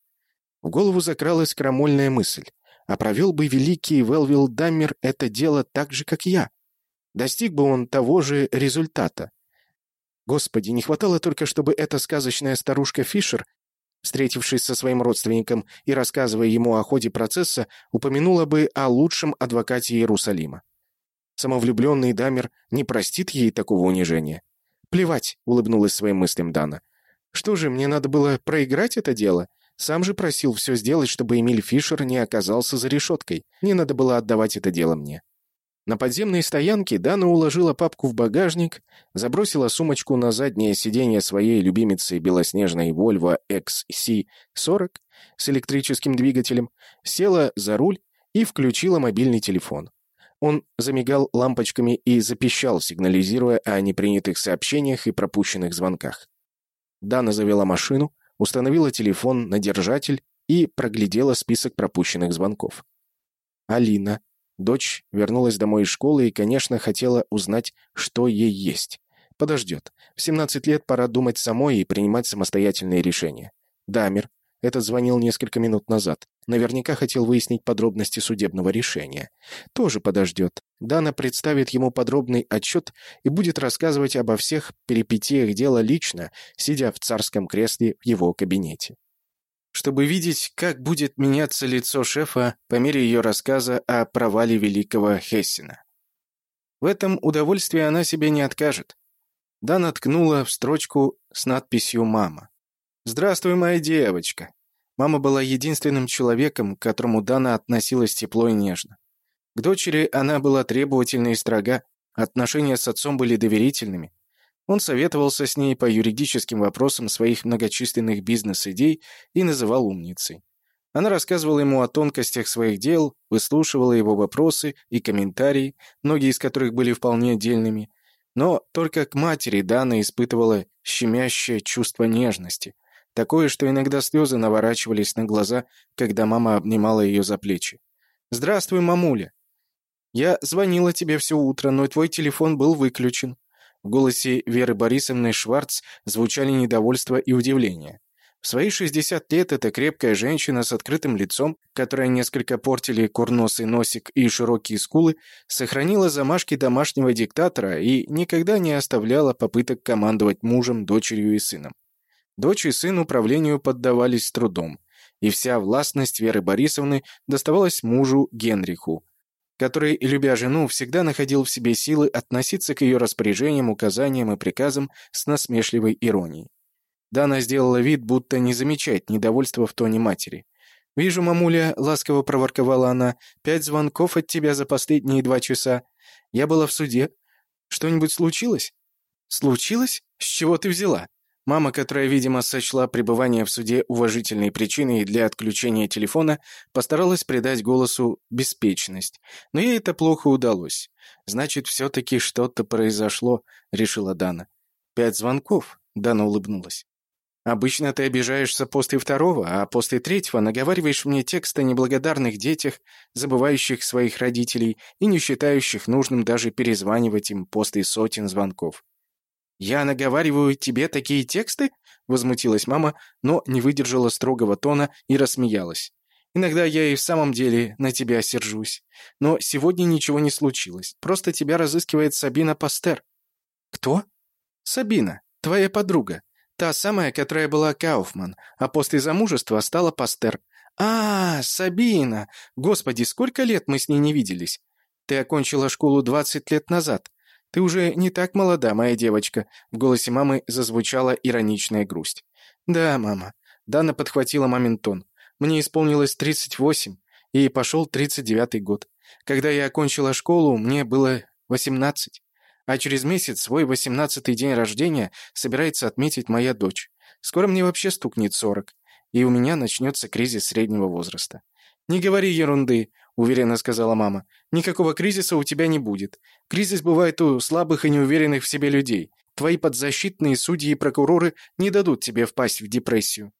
В голову закралась крамольная мысль. А провел бы великий Велвилл Даммер это дело так же, как я. Достиг бы он того же результата. Господи, не хватало только, чтобы эта сказочная старушка Фишер, встретившись со своим родственником и рассказывая ему о ходе процесса, упомянула бы о лучшем адвокате Иерусалима. Самовлюбленный Дамер не простит ей такого унижения. «Плевать», — улыбнулась своим мыслям Дана. «Что же, мне надо было проиграть это дело? Сам же просил все сделать, чтобы Эмиль Фишер не оказался за решеткой. Не надо было отдавать это дело мне». На подземной стоянке Дана уложила папку в багажник, забросила сумочку на заднее сиденье своей любимицы белоснежной Volvo XC40 с электрическим двигателем, села за руль и включила мобильный телефон. Он замигал лампочками и запищал, сигнализируя о непринятых сообщениях и пропущенных звонках. Дана завела машину, установила телефон на держатель и проглядела список пропущенных звонков. Алина, дочь, вернулась домой из школы и, конечно, хотела узнать, что ей есть. Подождет. В 17 лет пора думать самой и принимать самостоятельные решения. Дамер, этот звонил несколько минут назад. Наверняка хотел выяснить подробности судебного решения. Тоже подождет. Дана представит ему подробный отчет и будет рассказывать обо всех перипетиях дела лично, сидя в царском кресле в его кабинете. Чтобы видеть, как будет меняться лицо шефа по мере ее рассказа о провале великого Хессена. В этом удовольствии она себе не откажет. Дана ткнула в строчку с надписью «Мама». «Здравствуй, моя девочка». Мама была единственным человеком, к которому Дана относилась тепло и нежно. К дочери она была требовательна и строга, отношения с отцом были доверительными. Он советовался с ней по юридическим вопросам своих многочисленных бизнес-идей и называл умницей. Она рассказывала ему о тонкостях своих дел, выслушивала его вопросы и комментарии, многие из которых были вполне отдельными, но только к матери Дана испытывала щемящее чувство нежности, Такое, что иногда слезы наворачивались на глаза, когда мама обнимала ее за плечи. «Здравствуй, мамуля!» «Я звонила тебе все утро, но твой телефон был выключен». В голосе Веры Борисовны Шварц звучали недовольство и удивление. В свои 60 лет эта крепкая женщина с открытым лицом, которая несколько портили курносый носик и широкие скулы, сохранила замашки домашнего диктатора и никогда не оставляла попыток командовать мужем, дочерью и сыном. Дочь и сын управлению поддавались с трудом, и вся властность Веры Борисовны доставалась мужу Генриху, который, любя жену, всегда находил в себе силы относиться к ее распоряжениям, указаниям и приказам с насмешливой иронией. Дана сделала вид, будто не замечает недовольства в тоне матери. «Вижу, мамуля», — ласково проворковала она, — «пять звонков от тебя за последние два часа. Я была в суде. Что-нибудь случилось?» «Случилось? С чего ты взяла?» Мама, которая, видимо, сочла пребывание в суде уважительной причиной для отключения телефона, постаралась придать голосу беспечность. Но ей это плохо удалось. «Значит, все-таки что-то произошло», — решила Дана. «Пять звонков», — Дана улыбнулась. «Обычно ты обижаешься после второго, а после третьего наговариваешь мне текст о неблагодарных детях, забывающих своих родителей и не считающих нужным даже перезванивать им после сотен звонков. «Я наговариваю тебе такие тексты?» — возмутилась мама, но не выдержала строгого тона и рассмеялась. «Иногда я и в самом деле на тебя сержусь. Но сегодня ничего не случилось. Просто тебя разыскивает Сабина Пастер». «Кто?» «Сабина, твоя подруга. Та самая, которая была Кауфман, а после замужества стала Пастер. А, Сабина! Господи, сколько лет мы с ней не виделись. Ты окончила школу 20 лет назад. «Ты уже не так молода, моя девочка», — в голосе мамы зазвучала ироничная грусть. «Да, мама». Дана подхватила мамин тон. «Мне исполнилось 38, и пошел 39-й год. Когда я окончила школу, мне было 18. А через месяц свой 18-й день рождения собирается отметить моя дочь. Скоро мне вообще стукнет 40, и у меня начнется кризис среднего возраста. «Не говори ерунды», — уверенно сказала мама. «Никакого кризиса у тебя не будет. Кризис бывает у слабых и неуверенных в себе людей. Твои подзащитные судьи и прокуроры не дадут тебе впасть в депрессию.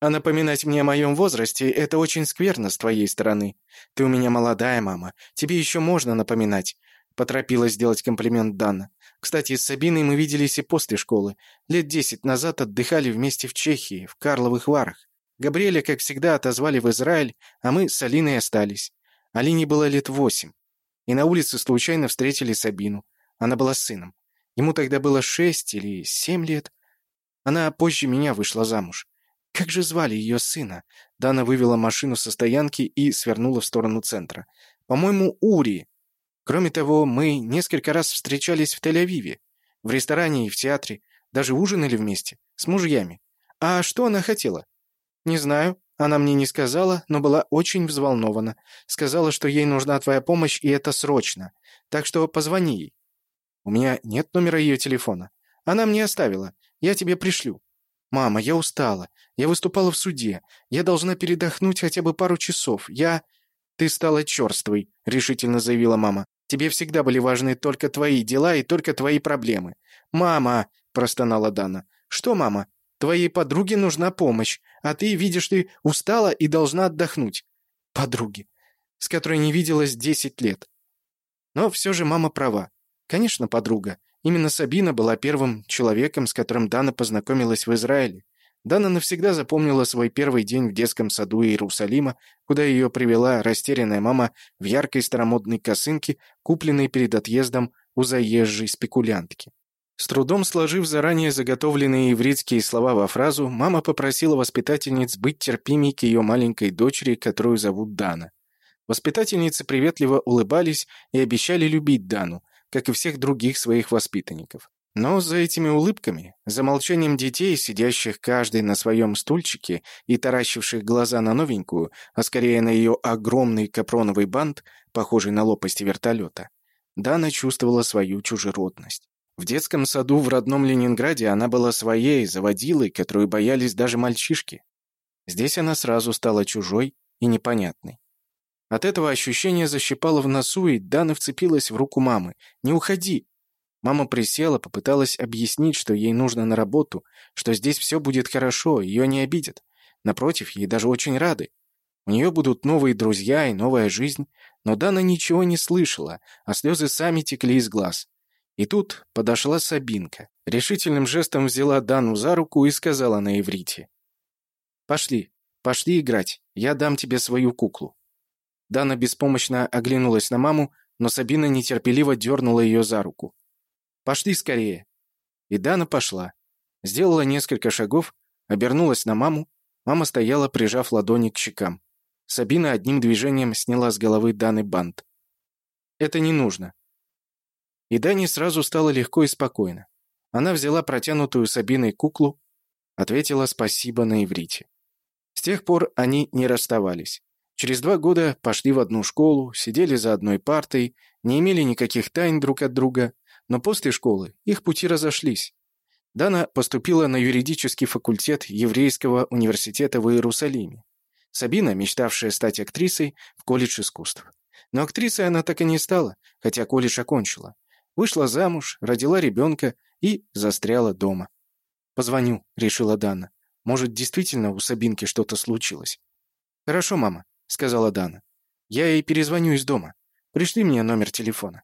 А напоминать мне о моем возрасте — это очень скверно с твоей стороны. Ты у меня молодая, мама. Тебе еще можно напоминать». Поторопилась сделать комплимент Дана. «Кстати, с Сабиной мы виделись и после школы. Лет десять назад отдыхали вместе в Чехии, в Карловых Варах. Габриэля, как всегда, отозвали в Израиль, а мы с Алиной остались. Алине было лет восемь. И на улице случайно встретили Сабину. Она была сыном. Ему тогда было шесть или семь лет. Она позже меня вышла замуж. Как же звали ее сына? Дана вывела машину со стоянки и свернула в сторону центра. По-моему, Ури. Кроме того, мы несколько раз встречались в Тель-Авиве. В ресторане и в театре. Даже ужинали вместе. С мужьями. А что она хотела? «Не знаю. Она мне не сказала, но была очень взволнована. Сказала, что ей нужна твоя помощь, и это срочно. Так что позвони ей». «У меня нет номера ее телефона. Она мне оставила. Я тебе пришлю». «Мама, я устала. Я выступала в суде. Я должна передохнуть хотя бы пару часов. Я...» «Ты стала черствой», — решительно заявила мама. «Тебе всегда были важны только твои дела и только твои проблемы». «Мама!» — простонала Дана. «Что, мама? Твоей подруге нужна помощь, а ты, видишь ты, устала и должна отдохнуть. Подруги, с которой не виделась десять лет. Но все же мама права. Конечно, подруга. Именно Сабина была первым человеком, с которым Дана познакомилась в Израиле. Дана навсегда запомнила свой первый день в детском саду Иерусалима, куда ее привела растерянная мама в яркой старомодной косынке, купленной перед отъездом у заезжей спекулянтки. С трудом сложив заранее заготовленные ивритские слова во фразу, мама попросила воспитательниц быть терпимей к ее маленькой дочери, которую зовут Дана. Воспитательницы приветливо улыбались и обещали любить Дану, как и всех других своих воспитанников. Но за этими улыбками, за молчанием детей, сидящих каждый на своем стульчике и таращивших глаза на новенькую, а скорее на ее огромный капроновый бант, похожий на лопасти вертолета, Дана чувствовала свою чужеродность. В детском саду в родном Ленинграде она была своей, заводилой, которую боялись даже мальчишки. Здесь она сразу стала чужой и непонятной. От этого ощущения защипало в носу, и Дана вцепилась в руку мамы. «Не уходи!» Мама присела, попыталась объяснить, что ей нужно на работу, что здесь все будет хорошо, ее не обидят. Напротив, ей даже очень рады. У нее будут новые друзья и новая жизнь. Но Дана ничего не слышала, а слезы сами текли из глаз. И тут подошла Сабинка. Решительным жестом взяла Дану за руку и сказала на иврите. «Пошли, пошли играть, я дам тебе свою куклу». Дана беспомощно оглянулась на маму, но Сабина нетерпеливо дернула ее за руку. «Пошли скорее». И Дана пошла. Сделала несколько шагов, обернулась на маму. Мама стояла, прижав ладони к щекам. Сабина одним движением сняла с головы Даны бант. «Это не нужно. И Дане сразу стало легко и спокойно. Она взяла протянутую Сабиной куклу, ответила спасибо на иврите. С тех пор они не расставались. Через два года пошли в одну школу, сидели за одной партой, не имели никаких тайн друг от друга, но после школы их пути разошлись. Дана поступила на юридический факультет Еврейского университета в Иерусалиме. Сабина, мечтавшая стать актрисой, в колледж искусств. Но актрисой она так и не стала, хотя колледж окончила. Вышла замуж, родила ребенка и застряла дома. «Позвоню», — решила Дана. «Может, действительно у Сабинки что-то случилось?» «Хорошо, мама», — сказала Дана. «Я ей перезвоню из дома. Пришли мне номер телефона».